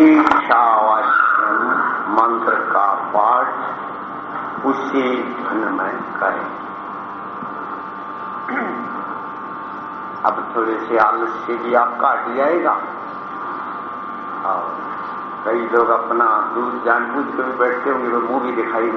ईशावास्यम मंत्र का पाठ उसी धन में करें। अब थोड़े से आलस्य भी आपका हट जाएगा। और कई लोग अपना दूर जानबूझ के भी बैठते होंगे तो मुँह भी दिखाई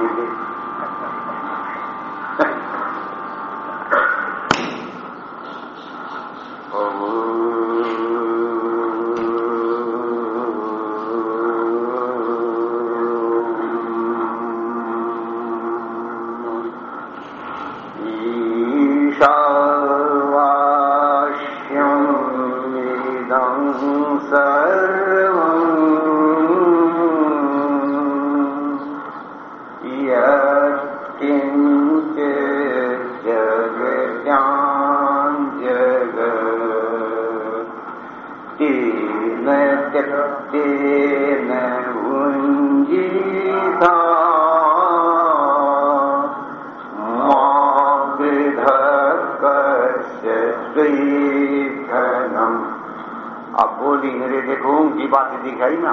देंगे दिखाई ना।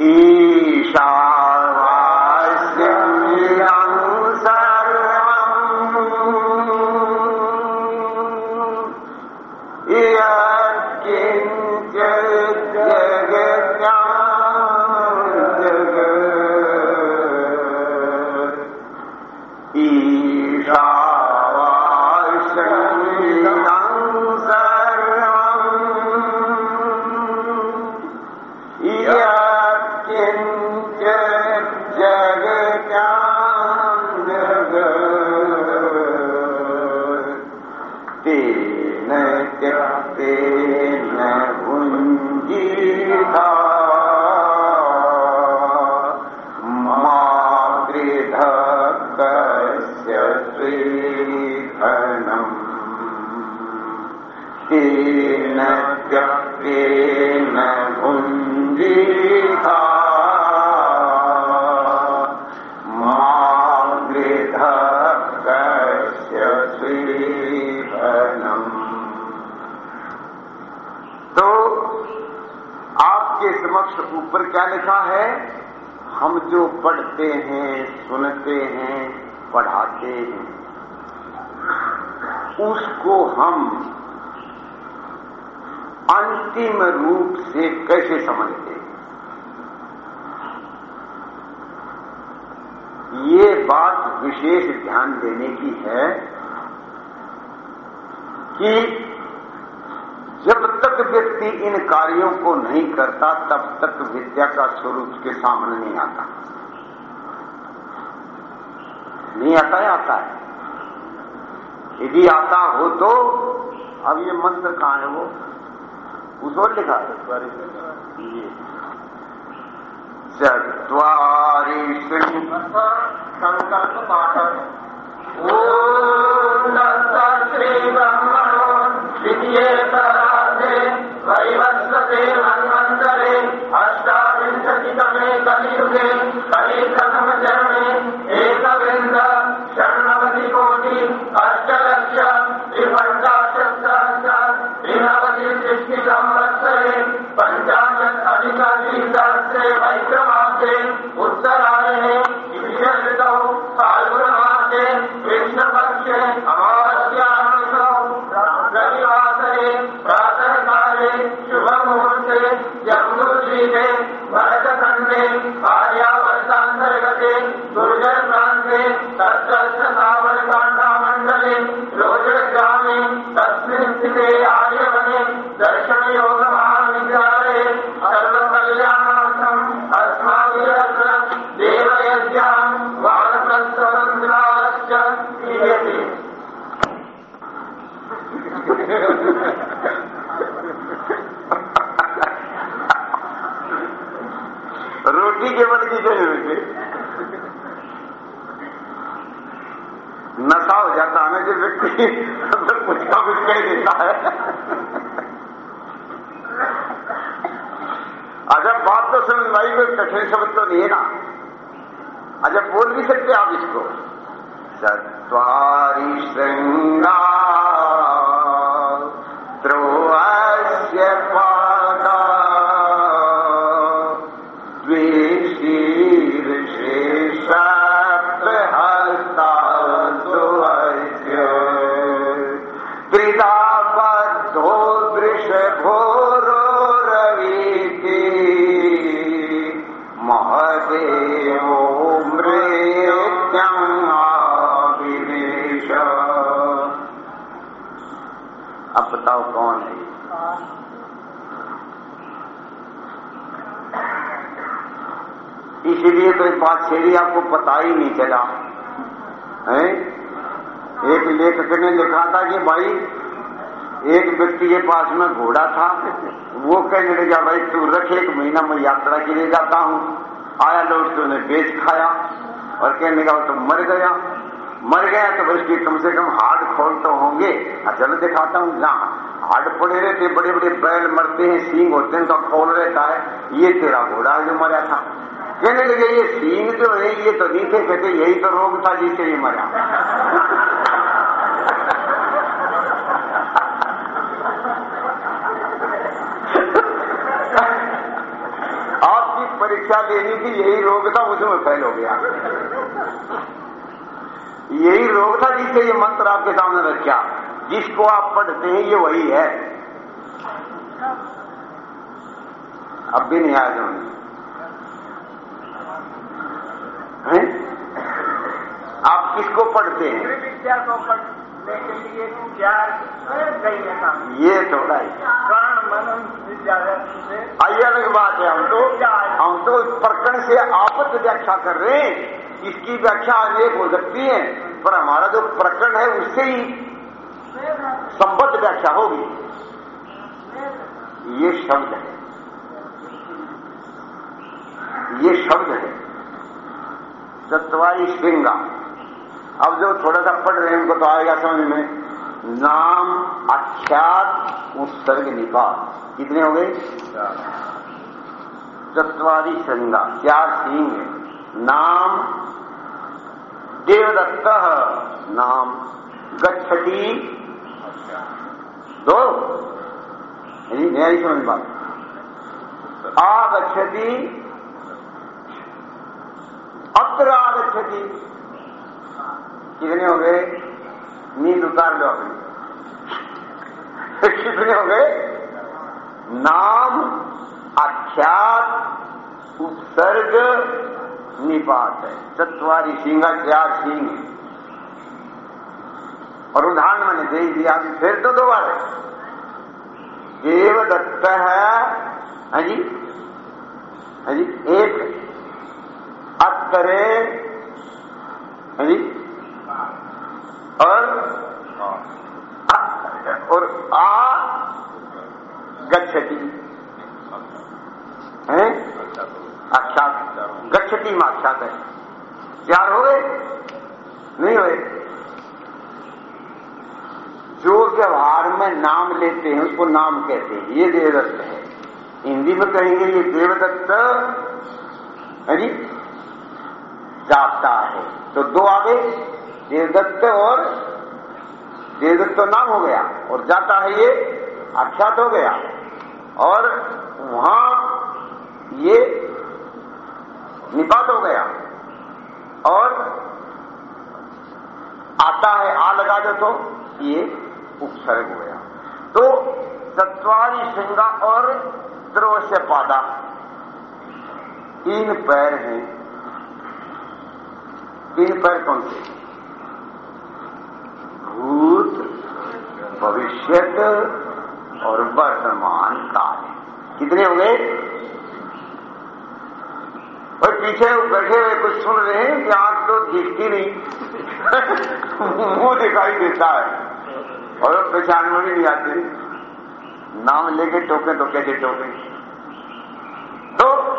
ईशावास्यं पढ़ते हैं, सुनते हैं, पढ़ाते हैं। उसको हम अंतिम रूप से कैसे समझते हैं? ये बात विशेष ध्यान देने की है कि जब तक व्यक्ति इन कार्यों को नहीं करता, तब तक विद्या का स्वरूप के सामने नहीं आता। नहीं आता है आता है। यदि आता हो तो अब ये मंत्र कहाँ है वो? उस और लिखा। ये संकल्प पाठ ॐ श्रीब्रह्मणो द्वितीये वैवस्वते कलियुगे कलिप्रथमचरणे एकवृन्द षण्णवतिकोटि अष्टलक्ष नशा हो जाता है ना जो व्यक्ति अंदर कुछ का कुछ कह देता है। अजब बात तो समझ भाई, कोई कठिन शब्द तो नहीं है ना। अजब बोल भी सकते आप इसको। चत्वारि श्रृंगा त्रोअस्य इसीलिए तो एक बात छेड़ी आपको पता ही नहीं चला। है? एक लेखक ने लिखा था कि भाई, एक व्यक्ति के पास में घोड़ा था, वो कहने लगा, भाई, तू रख, एक महीना मैं यात्रा के लिए जाता हूँ। आया लौट तो उन्हें बेच खाया और कहने लगा तो मर गया। मर गया तो भाई उसकी कम से कम हार्ड खोल तो होंगे। चलो दिखाता हूँ, जहाँ हार्ड पड़े रहते बड़े बड़े बैल मरते हैं, सींग होते हैं उनका खोल रहता है। ये तेरा घोड़ा जो मरा था। कहने लगे, ये सींग जो है, ये तो नीचे कहते, यही तो रोग था जिसे ये मरा। आपकी परीक्षा लेनी थी, यही रोग था, उसमें फैल हो गया। यही रोग था जिसे ये मंत्र आपके सामने रखा। जिसको आप पढ़ते हैं, ये वही है। अब भी नहीं आया समझ हैं? आप किसको पढ़ते हैं? विद्या को पढ़ने के लिए गई है ये थोड़ा ही विद्या आइए अलग बात है। हम तो हम तो इस प्रकरण से आपत व्याख्या कर रहे हैं। इसकी व्याख्या अनेक हो सकती है पर हमारा जो प्रकरण है उससे ही संबद्ध व्याख्या होगी। ये शब्द है। ये शब्द है। चतवारी श्रृंगा अब जो थोड़ा सा पढ़ रहे हैं, उनको तो आएगा समझ में। नाम, आख्यात, उत्सर्ग, निपात। कितने हो गए? चतवारी श्रृंगा। चार सिंह नाम, देवदत्त। नाम, गच्छति। दो? नहीं समझ बात। आगछति अत्र आगछति कितने हो गए? नींद उतार लो अपनी। कितने हो गए? नाम, आख्यात उपसर्ग निपात है। चतवारी सिंगा चार सिंह। और उदाहरण मैंने दे दिया फिर तो दोबारा देव देवदत्त है हाँ जी? हाँ जी? एक अतरे हाँ और और आ, गच्छति। है? आख्यात। गच्छति में आख्यात है। चार हो गए? नहीं हुए जो व्यवहार में नाम लेते हैं, उसको नाम कहते हैं। ये देवदत्त है। हिंदी में कहेंगे, ये देवदत्त है जी? जाता है। तो दो आगे देवदत्त और देवदत्त नाम हो गया और जाता है ये आख्यात हो गया। और वहाँ ये निपात हो गया। और आता है आ लगा दो तो ये उपसर्ग हो गया। तो चतवारी श्रृंगा और द्रवश्य पादा, तीन पैर हैं। तीन पैर कौन से भूत भविष्यत और वर्तमान काल। कितने हो गए और पीछे बैठे हुए कुछ सुन रहे हैं कि आँख तो दिखती नहीं। मुँह दिखाई देता है। और पहचान में भी नहीं आते। नाम लेके टोके तो कैसे टोके। तो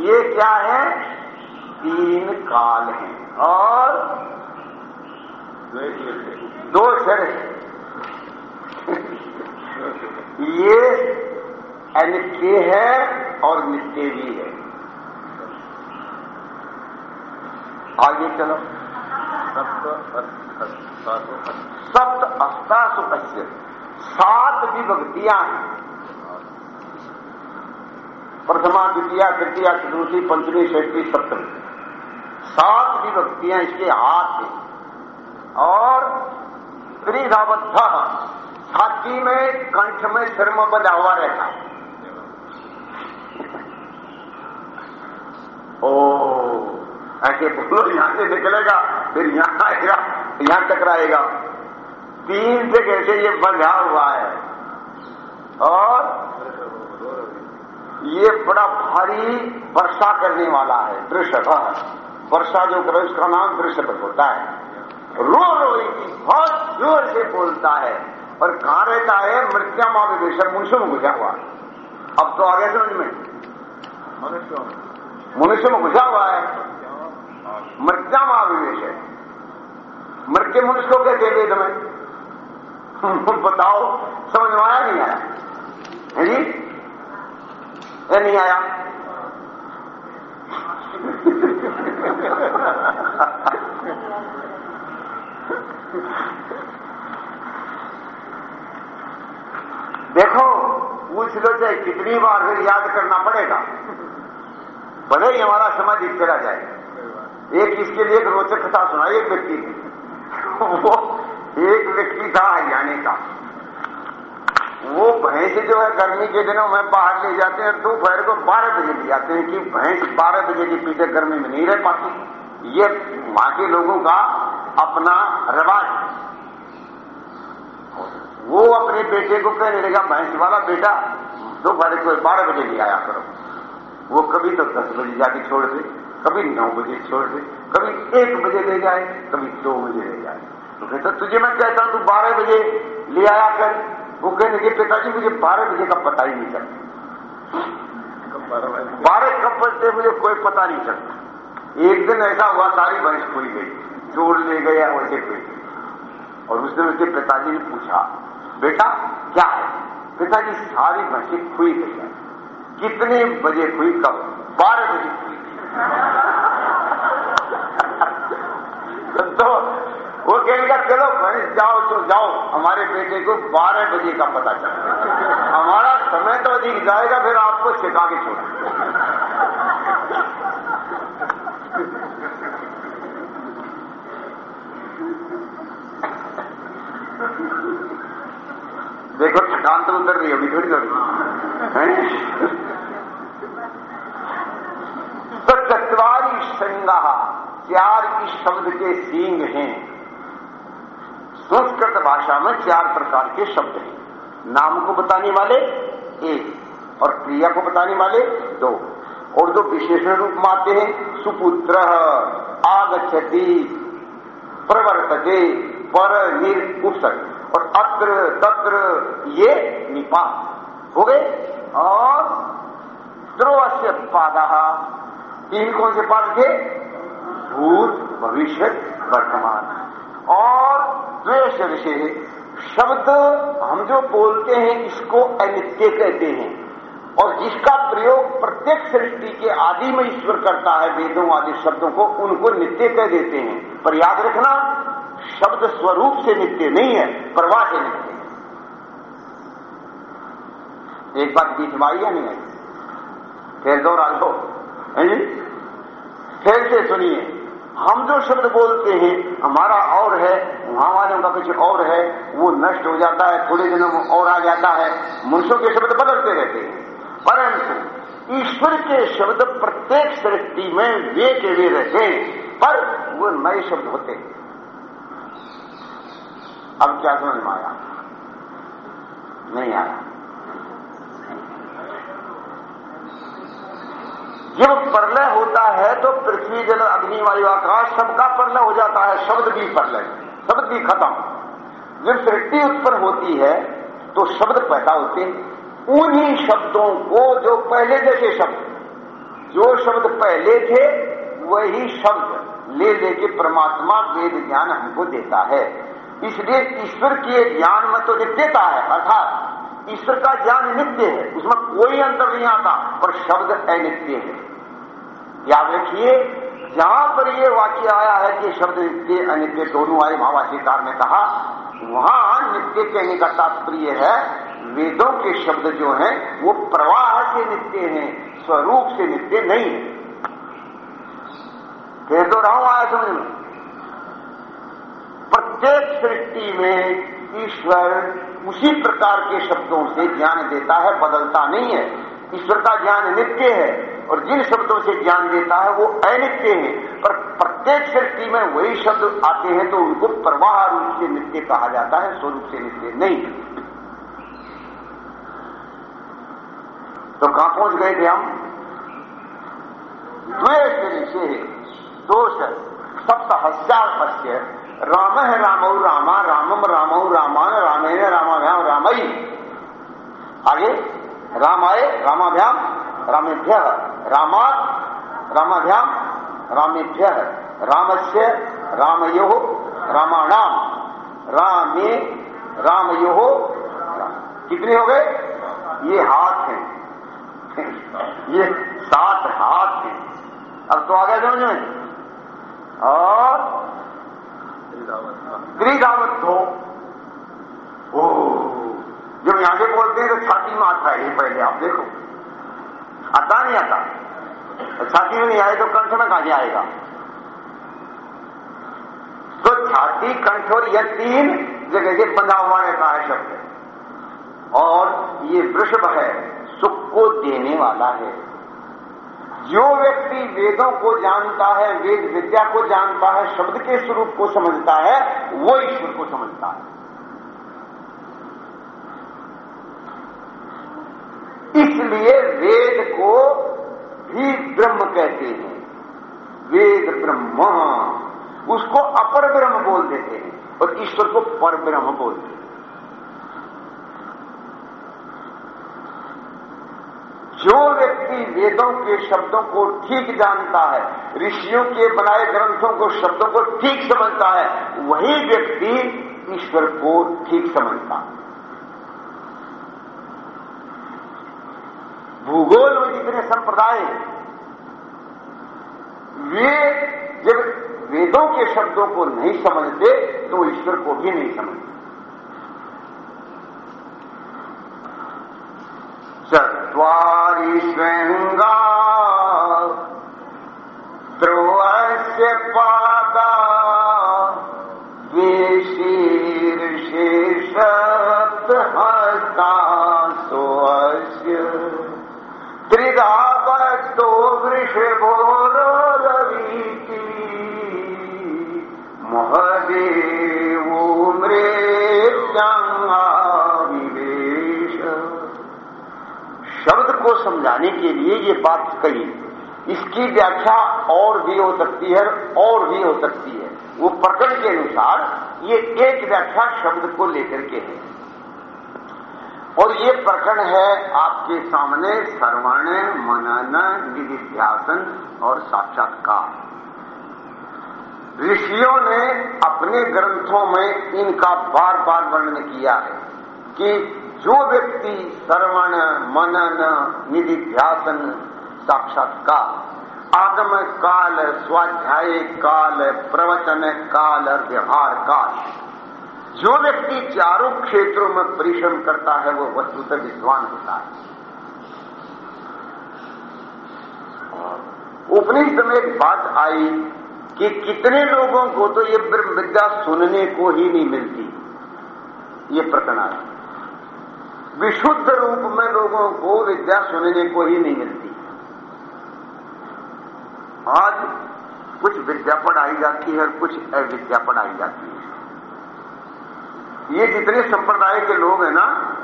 ये क्या है? तीन काल हैं। और दो सिर ये अनित्य है और नित्य भी है। आगे चलो। सप्त अष्टासु अश्य सात विभक्तियाँ हैं। प्रथमा द्वितीय तृतीय चतुर्थी पंचमी षष्ठी सप्तमी। सात विभक्तियाँ इसके हाथ हैं। और त्रिधाबद्ध छाती में, कंठ में, सिर में बंधा हुआ रहता। ओ, ऐसे बोलो, यहाँ से निकलेगा, फिर यहाँ आएगा, यहाँ टकराएगा तीन से कैसे ये बंधा हुआ है? और ये बड़ा भारी वर्षा करने वाला है दृश्य वर्षा जो करे उसका नाम दृश्य होता है। रो की बहुत ज़ोर से बोलता है। और कहाँ रहता है? मृत्या महाविवेशर मनुष्य में घुसा हुआ। अब तो आ गया समझ में। मनुष्य मनुष्य में घुसा हुआ है। मृत्या महाविवेश है मृत्य मनुष्य को कहते वेद में बताओ समझ में आया नहीं आया? है जी? ये नहीं आया देखो पूछ लो चाहे कितनी बार फिर याद करना पड़ेगा। भले ही हमारा समझ चला जाए। एक इसके लिए एक रोचक कथा सुनाई एक व्यक्ति ने वो एक व्यक्ति था हरियाणे का। वो भैंस जो है, गर्मी के दिनों में बाहर ले जाते हैं, दोपहर को बारह बजे ले जाते हैं कि भैंस बारह बजे के पीछे गर्मी में नहीं रह पाती। ये वहाँ के लोगों का अपना रिवाज। वो अपने बेटे को कहने लगा, भैंस वाला बेटा, दोपहर को बारह बजे ले आया करो। वो कभी तो दस बजे जाके छोड़ दे, कभी नौ बजे छोड़ दे, कभी एक बजे ले जाए, कभी दो बजे ले जाए। तो कहता, तुझे मैं कहता हूँ, तू बारह बजे ले आया कर। वो कहने के पिताजी, मुझे बारह बजे का पता ही नहीं चलता। बारह कब बजते मुझे कोई पता नहीं चलता। एक दिन ऐसा हुआ, सारी भैंस खुल गई, चोर ले गया वैसे गई और उस दिन उसके पिताजी ने पूछा बेटा, क्या है? पिताजी सारी भैंसें खुई गई है। कितने बजे खुई कब? बारह बजे खुई तो वो कहेगा, चलो भैंस जाओ तो जाओ। हमारे बेटे को बारह बजे का पता चल। हमारा समय तो अधिक जाएगा, फिर आपको सिखा के छोड़ा देखो थकान तो उतर रही अभी थोड़ी थोड़ी। तो चतवारी संगा चार की शब्द के सींग हैं। संस्कृत भाषा में चार प्रकार के शब्द हैं। नाम को बताने वाले एक और क्रिया को बताने वाले दो। और जो विशेषण रूप में आते हैं, सुपुत्र आगछति प्रवर्तते, पर निर और अत्र तत्र ये निपा। हो गए? और द्रोवस्य पादा। तीन कौन से पाद थे? भूत, भविष्य, वर्तमान। और द्वेष विषय शब्द हम जो बोलते हैं, इसको अनित्य कहते हैं। और जिसका प्रयोग प्रत्येक सृष्टि के आदि में ईश्वर करता है, वेदों आदि शब्दों को, उनको नित्य कह देते हैं। पर याद रखना शब्द स्वरूप से नित्य नहीं है, प्रवाह से नित्य एक बात बीच में आई या नहीं आई फिर दोहरा लो। है फिर से सुनिए। हम जो शब्द बोलते हैं, हमारा और है, वहाँ वालों का कुछ और है, वो नष्ट हो जाता है, थोड़े दिनों में और आ जाता है। मनुष्यों के शब्द बदलते रहते हैं। परंतु ईश्वर के शब्द प्रत्येक सृष्टि में वे के वे रहते हैं, पर वो नए शब्द होते हैं। अब क्या समझ में आया? नहीं आया। जब प्रलय होता है तो पृथ्वी, जल, अग्नि, वायु, आकाश सबका प्रलय हो जाता है, शब्द भी प्रलय, शब्द भी खत्म। जब सृष्टि उत्पन्न होती है तो शब्द पैदा होते हैं। उन्हीं शब्दों को जो पहले जैसे शब्द, जो शब्द पहले थे, वही शब्द ले लेके परमात्मा वेद ज्ञान हमको देता है। इसलिए ईश्वर के ज्ञान में तो नित्यता है, अर्थात ईश्वर का ज्ञान नित्य है, उसमें कोई अंतर नहीं आता, पर शब्द अनित्य है। याद रखिए, जहाँ पर ये वाक्य आया है कि शब्द नित्य, अनित्य दोनों आए भावाशीकार ने कहा, वहाँ नित्य कहने का तात्पर्य है। वेदों के शब्द जो हैं, वो प्रवाह से नित्य हैं, स्वरूप से नित्य नहीं है। कह तो रहा हूँ आया समझ में। प्रत्येक सृष्टि में ईश्वर उसी प्रकार के शब्दों से ज्ञान देता है, बदलता नहीं है। ईश्वर का ज्ञान नित्य है और जिन शब्दों से ज्ञान देता है वो अनित्य है। पर प्रत्येक सृष्टि में वही शब्द आते हैं तो उनको प्रवाह रूप से नित्य कहा जाता है, स्वरूप से नित्य नहीं। तो कहाँ पहुँच गए थे हम? द्वेष ऋषि, दोष सप्तहस्यापस्य राम है रामौ रामा, रामम रामौ रामान, रामेण रामाभ्याम रामई आगे, रामाय, रामाभ्याम, रामेभ्य रामात रामाभ्याम, रामेभ्य, रामस्य, रामयो, रामाणाम, रामे, रामयो कितने हो गए? ये हाथ हैं। ये सात हाथ हैं। अब तो आ गया समझ में? और त्रिधावत हो ओ जब यहाँ से बोलते हैं तो छाती में आता है पहले आप देखो। आता नहीं आता? छाती में नहीं आए तो कंठ में कहाँ आएगा? तो छाती, कंठ और यह तीन जगह से बंधा हुआ रहता है शब्द। और ये वृषभ है, सुख को देने वाला है। जो व्यक्ति वेदों को जानता है, वेद विद्या को जानता है, शब्द के स्वरूप को समझता है, वो ईश्वर को समझता है। इसलिए वेद को भी ब्रह्म कहते हैं। वेद ब्रह्म, उसको अपर ब्रह्म बोल देते हैं और ईश्वर को पर ब्रह्म बोलते हैं। जो व्यक्ति वेदों के शब्दों को ठीक जानता है, ऋषियों के बनाए ग्रंथों को शब्दों को ठीक समझता है, वही व्यक्ति ईश्वर को ठीक समझता है। भूगोल में जितने संप्रदाय, वे जब वेदों के शब्दों को नहीं समझते तो ईश्वर को भी नहीं समझते। चत्वारि श्रृंगा ध्रुवस्य पादा को समझाने के लिए ये बात कही। इसकी व्याख्या और भी हो सकती है, और भी हो सकती है। वो प्रकरण के अनुसार ये एक व्याख्या शब्द को लेकर के है। और ये प्रकरण है आपके सामने सर्वण मनन निधिध्यासन और साक्षात्कार। ऋषियों ने अपने ग्रंथों में इनका बार बार वर्णन किया है कि जो व्यक्ति श्रवण मनन, निधिध्यासन, साक्षात्कार आगम काल स्वाध्याय काल प्रवचन काल और व्यवहार काल जो व्यक्ति चारों क्षेत्रों में परिश्रम करता है, वो वस्तुतः विद्वान होता है। उपनिषद में एक बात आई कि कितने लोगों को तो ये ब्रह्म विद्या सुनने को ही नहीं मिलती। ये प्रकरण आया विशुद्ध रूप में लोगों को विद्या सुनने को ही नहीं मिलती। आज कुछ विद्या पढ़ाई जाती है और कुछ अविद्या पढ़ाई जाती है। ये जितने संप्रदाय के लोग हैं ना,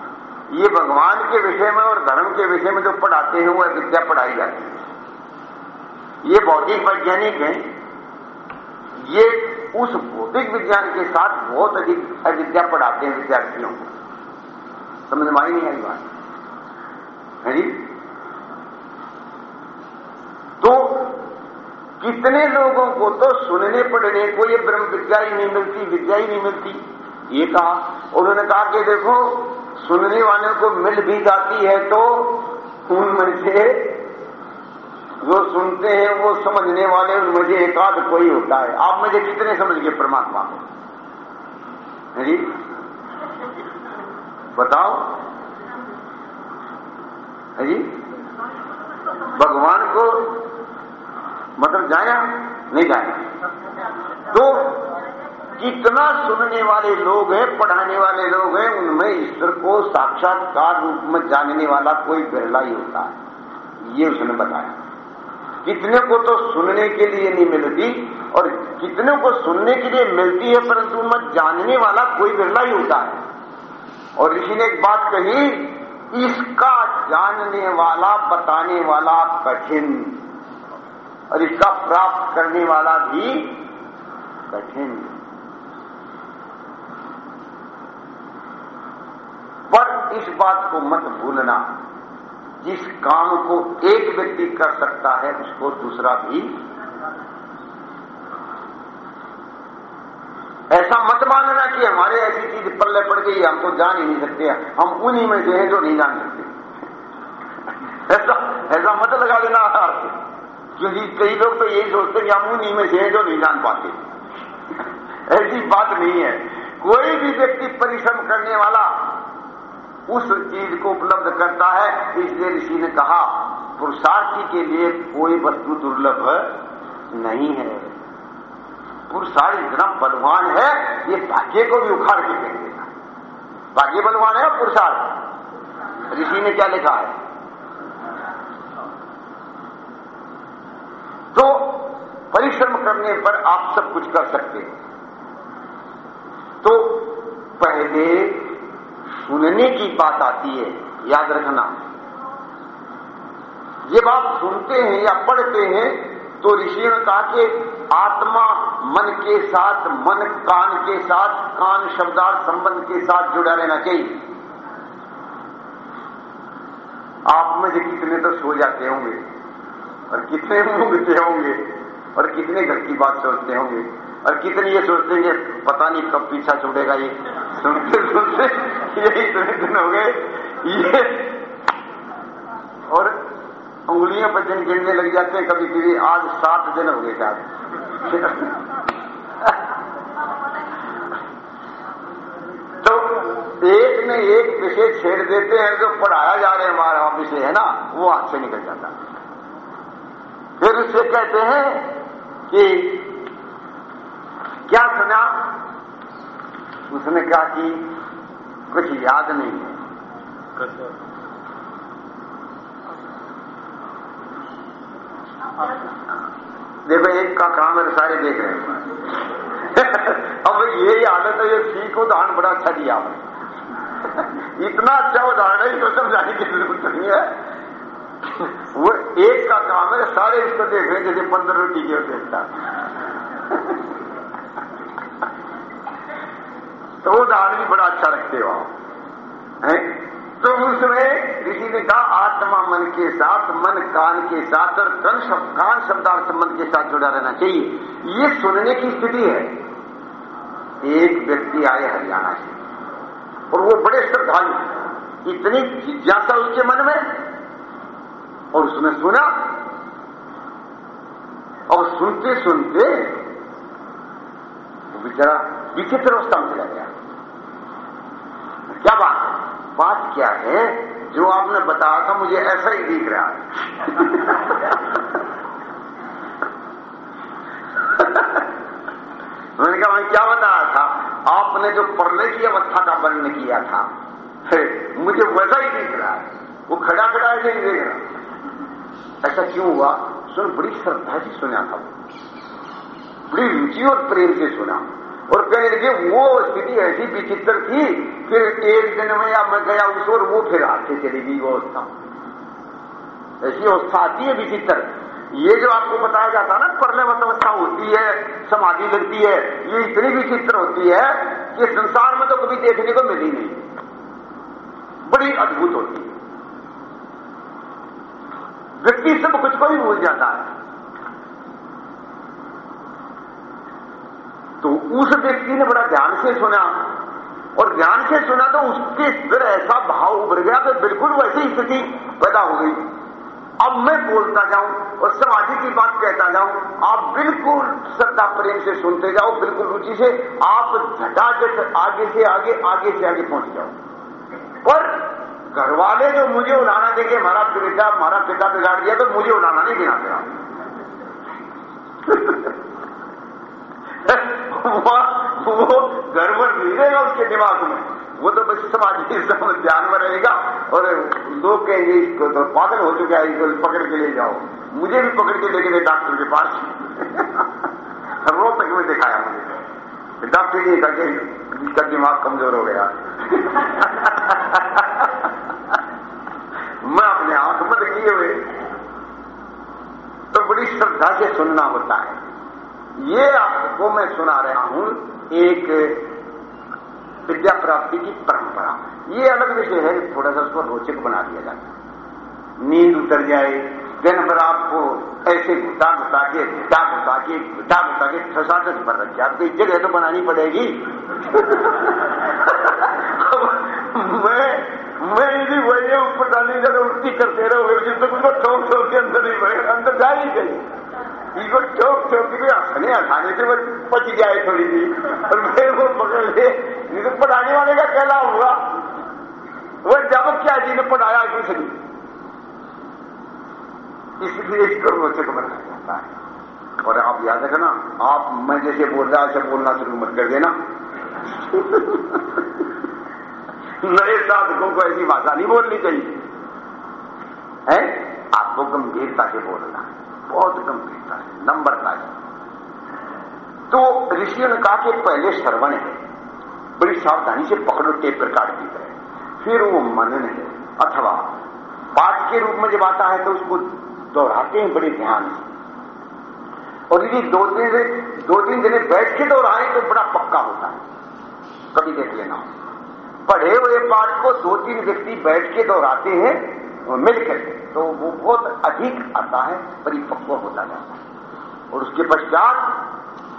ये भगवान के विषय में और धर्म के विषय में जो पढ़ाते हैं, वो अविद्या पढ़ाई जाती है। ये भौतिक वैज्ञानिक हैं, ये उस भौतिक विज्ञान के साथ बहुत अधिक अविद्या पढ़ाते हैं विद्यार्थियों को। समझ में आई नहीं आई बात? है जी? तो कितने लोगों को तो सुनने पढ़ने को ये ब्रह्म विद्या ही नहीं मिलती, विद्या ही नहीं मिलती? ये कहा। उन्होंने कहा कि देखो, सुनने वाले को मिल भी जाती है तो उनमें से जो सुनते हैं, वो समझने वाले उनमें से एकाध कोई होता है। आप मुझे कितने समझ गए परमात्मा को? जी? बताओ। है जी? भगवान को मतलब जाया? नहीं जाया। तो कितना सुनने वाले लोग हैं, पढ़ाने वाले लोग हैं, उनमें ईश्वर को साक्षात्कार रूप में जानने वाला कोई बिरला ही होता है। ये उसने बताया। कितने को तो सुनने के लिए नहीं मिलती और कितने को सुनने के लिए मिलती है, परंतु उनमें जानने वाला कोई बिरला ही होता है। और ऋषि ने एक बात कही, इसका जानने वाला, बताने वाला कठिन। और इसका प्राप्त करने वाला भी कठिन। पर इस बात को मत भूलना, जिस काम को एक व्यक्ति कर सकता है, उसको दूसरा भी ऐसा मत मानना कि हमारे ऐसी चीज़ पल्ले पड़ गई, हम तो जान ही नहीं सकते हम उन्हीं में से हैं जो नहीं जान सकते। ऐसा ऐसा मत लगा लेना अर्थ क्योंकि कई लोग तो यही सोचते कि हम उन्हीं में से हैं जो नहीं जान पाते। ऐसी बात नहीं है। कोई भी व्यक्ति परिश्रम करने वाला उस चीज़ को उपलब्ध करता है। इसलिए ऋषि ने कहा, पुरुषार्थी के लिए कोई वस्तु दुर्लभ नहीं है। पुरुषार्थ इतना बलवान है, ये भाग्य को भी उखाड़ के फेंक देगा भाग्य बलवान है पुरुषार्थ ऋषि ने क्या लिखा है? तो परिश्रम करने पर आप सब कुछ कर सकते हैं। तो पहले सुनने की बात आती है, याद रखना। जब आप सुनते हैं या पढ़ते हैं तो ऋषि ने कहा कि आत्मा मन के साथ, मन कान के साथ, कान शब्दार्थ संबंध के साथ जुड़ा रहना चाहिए। आप में से कितने तो सो जाते होंगे, और कितने मुंगते होंगे, और कितने घर की बात सोचते होंगे, और कितने ये सोचते हैं पता नहीं कब पीछा छूटेगा ये। सुनते सुनते ये इतने दिन हो गए। ये और उंगलियों पर दिन गिरने लग जाते हैं कभी कभी आज सात दिन हो गए शायद तो एक ने एक विषय छेड़ देते हैं जो पढ़ाया जा रहे हमारा विषय, है ना? वो हाथ से निकल जाता फिर उससे कहते हैं कि क्या सुना? उसने कहा कि कुछ याद नहीं है। देखो, एक का काम है सारे देख रहे हैं। अब यही हालत है, ये ठीक उदाहरण बड़ा अच्छा दिया। आपने इतना अच्छा उदाहरण है इसको समझाने की ज़रूरत नहीं है। वो एक का काम है, सारे इसको देख रहे हैं जैसे पंद्रह रोटी की देखता तो वो उदाहरण भी बड़ा अच्छा रखते हो आप। तो उसमें ऋषि ने कहा, आत्मा मन के साथ, मन कान के साथ, और कन शब्द, कान शब्दार्थ संबंध के साथ जुड़ा रहना चाहिए। ये सुनने की स्थिति है। एक व्यक्ति आए हरियाणा वो बड़े श्रद्धालु। इतनी जिज्ञासा उसके मन में, और उसने सुना। और सुनते सुनते वो बेचारा विचित्र अवस्था में चला गया। क्या बात बात क्या है? जो आपने बताया था, मुझे ऐसा ही दिख रहा है। मैंने कहा, मैं क्या बताया था? आपने जो प्रलय की अवस्था का वर्णन किया था मुझे वैसा ही दिख रहा है। वो खड़ा खड़ा ही देख रहा। ऐसा क्यों हुआ? सुन, बड़ी श्रद्धा से सुना था बड़ी रुचि और प्रेम से सुना। और कहने लगे, वो स्थिति ऐसी विचित्र थी फिर एक दिन में या मैं गया उस और वो फिर आके चली गई वो अवस्था। ऐसी अवस्था आती है विचित्र। ये जो आपको बताया जाता ना परलवत अवस्था होती है, समाधि लगती है, ये इतनी विचित्र होती है कि संसार में तो कभी देखने को मिली नहीं। बड़ी अद्भुत होती है। व्यक्ति सब कुछ को भी भूल जाता है। तो उस व्यक्ति ने बड़ा ध्यान से सुना, और ध्यान से सुना तो उसके फिर ऐसा भाव उभर गया कि बिल्कुल वैसी स्थिति पैदा हो गई। अब मैं बोलता जाऊँ और समाधि की बात कहता जाऊँ, आप बिल्कुल श्रद्धा प्रेम से सुनते जाओ, बिल्कुल रुचि से, आप झटाझट आगे से आगे आगे से आगे पहुँच जाओ। पर घर वाले जो मुझे उड़ाना देंगे हमारा बेटा हमारा पिता बिगाड़ दिया तो मुझे उड़ाना नहीं देना पड़ा वो गड़बड़ रहेगा उसके दिमाग में। वो तो बस समाज ध्यान में रहेगा और लोग कहेंगे इसको तो पागल हो चुका है, इसको पकड़ के ले जाओ। मुझे भी पकड़ के लेके गए डॉक्टर के पास। रो तक में दिखाया मुझे। डॉक्टर ने कहा इसका दिमाग कमज़ोर हो गया। मैं अपने आँख मत किए हुए तो बड़ी श्रद्धा से सुनना होता है। ये आपको मैं सुना रहा हूँ, एक विद्या प्राप्ति की परंपरा। ये अलग विषय है थोड़ा सा उसको रोचक बना दिया जाता नींद उतर जाए, दिन भर आपको ऐसे घुटा घुटा के घुटा घुटा के घुटा घुटा के ठसाठस भर रखी आपको एक जगह तो बनानी पड़ेगी। मैं मैं यदि वही ऊपर डाली जब उल्टी करते रहो तो कुछ ठोक ठोक के अंदर ही बढ़े अंदर जा ही गई। इसको ठोक ठोक के हंसने हंसाने से पच जाए थोड़ी सी। और फिर वो पकड़ ले तो पढ़ाने वाले का कहला हुआ वह जब क्या जी ने पढ़ाया कुछ नहीं? इसलिए इसको रोचक बनाया जाता है। और आप याद रखना, आप मैं जैसे बोल रहा ऐसे बोलना शुरू मत कर देना। नए साधकों को ऐसी भाषा नहीं बोलनी चाहिए। है? आपको गंभीरता से बोलना बहुत गंभीरता है नंबरता से तो ऋषियों ने कहा कि पहले श्रवण है। बड़ी सावधानी से पकड़ो टेप रिकॉर्ड की तरह फिर वो मनन है अथवा पाठ के रूप में जब आता है तो उसको दोहराते हैं बड़े ध्यान से। और यदि दो तीन दिन दो तीन दिन बैठ के दोहराए तो बड़ा पक्का होता है। कभी देख लेना। पढ़े हुए पाठ को दो तीन व्यक्ति बैठ के दोहराते हैं मिलकर तो वो बहुत अधिक आता है, परिपक्व होता जाता है। और उसके पश्चात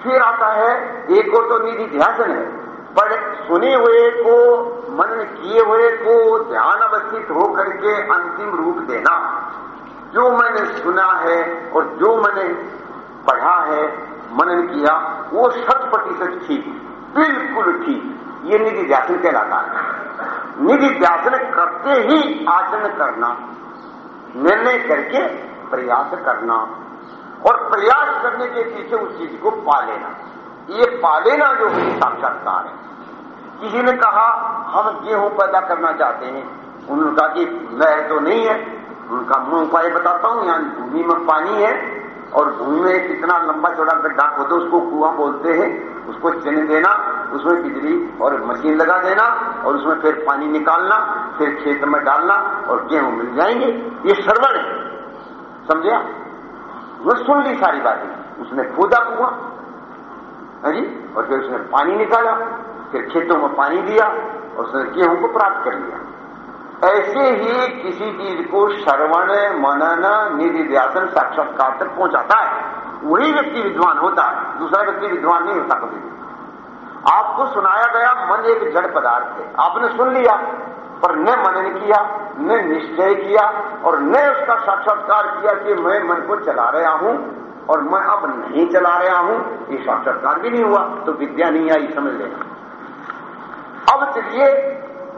फिर आता है, एक और तो निधि ध्यान है। पर सुने हुए को, मन किए हुए को ध्यान अवस्थित होकर के अंतिम रूप देना। जो मैंने सुना है और जो मैंने पढ़ा है, मनन किया, वो शत प्रतिशत ठीक, बिल्कुल ठीक। ये निधि ध्यान कहलाता है। निधि ध्यान करते ही आचरण करना, निर्णय करके प्रयास करना और प्रयास करने के पीछे उस चीज़ को पा लेना। ये पा लेना जो है साक्षात्कार है। किसी ने कहा, हम गेहूँ पैदा करना चाहते हैं। उन्होंने कहा कि नहर तो नहीं है। उनका मुँह उपाय बताता हूँ यहाँ भूमि में पानी है, और भूमि में कितना लंबा चौड़ा गड्ढा खोदो उसको कुआँ बोलते हैं। उसको चने देना, उसमें बिजली और मशीन लगा देना, और उसमें फिर पानी निकालना, फिर खेत में डालना, और गेहूँ मिल जाएँगे। ये श्रवण है। समझे वो सुन ली सारी बातें। उसने खोदा कुआँ। जी? और फिर उसने पानी निकाला, फिर खेतों में पानी दिया, और उसने गेहूँ को प्राप्त कर लिया। ऐसे ही किसी चीज़ को श्रवण, मनन निधि साक्षात्कार तक पहुंचाता है। वही व्यक्ति विद्वान होता है, दूसरा व्यक्ति विद्वान नहीं होता कभी आपको सुनाया गया मन एक जड़ पदार्थ है। आपने सुन लिया, पर न मनन किया, न निश्चय किया, और न उसका साक्षात्कार किया कि मैं मन को चला रहा हूँ। और मैं अब नहीं चला रहा हूँ, ये साक्षात्कार भी नहीं हुआ तो विद्या नहीं आई, समझ लेना। अब चलिए,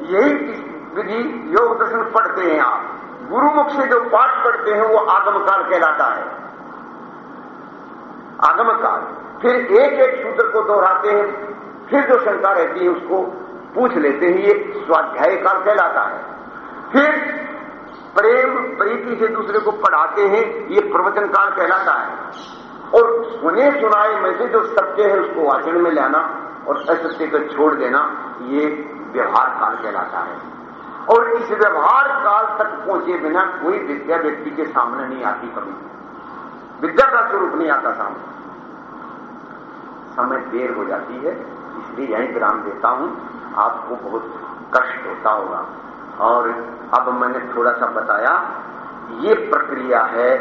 यही विधि योग दर्शन पढ़ते हैं आप। गुरुमुख से जो पाठ पढ़ते हैं, वो आगमकाल कहलाता है। आगमकाल। फिर एक एक सूत्र को दोहराते हैं, फिर जो शंका रहती है, उसको पूछ लेते हैं, ये स्वाध्याय काल कहलाता है। फिर प्रेम प्रीति से दूसरे को पढ़ाते हैं, ये प्रवचन काल कहलाता है। और सुने सुनाए में से जो सत्य है, उसको आचरण में लाना और असत्य को छोड़ देना, ये व्यवहार काल कहलाता है। और इस व्यवहार काल तक पहुँचे बिना कोई विद्या व्यक्ति के सामने नहीं आती कभी। विद्या का स्वरूप नहीं आता सामने। समय देर हो जाती है, इसलिए यही विराम देता हूँ। आपको बहुत कष्ट होता होगा। और अब मैंने थोड़ा सा बताया, ये प्रक्रिया है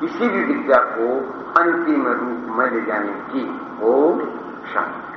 किसी भी विद्या को अंतिम रूप में ले जाने की। ओम शांति।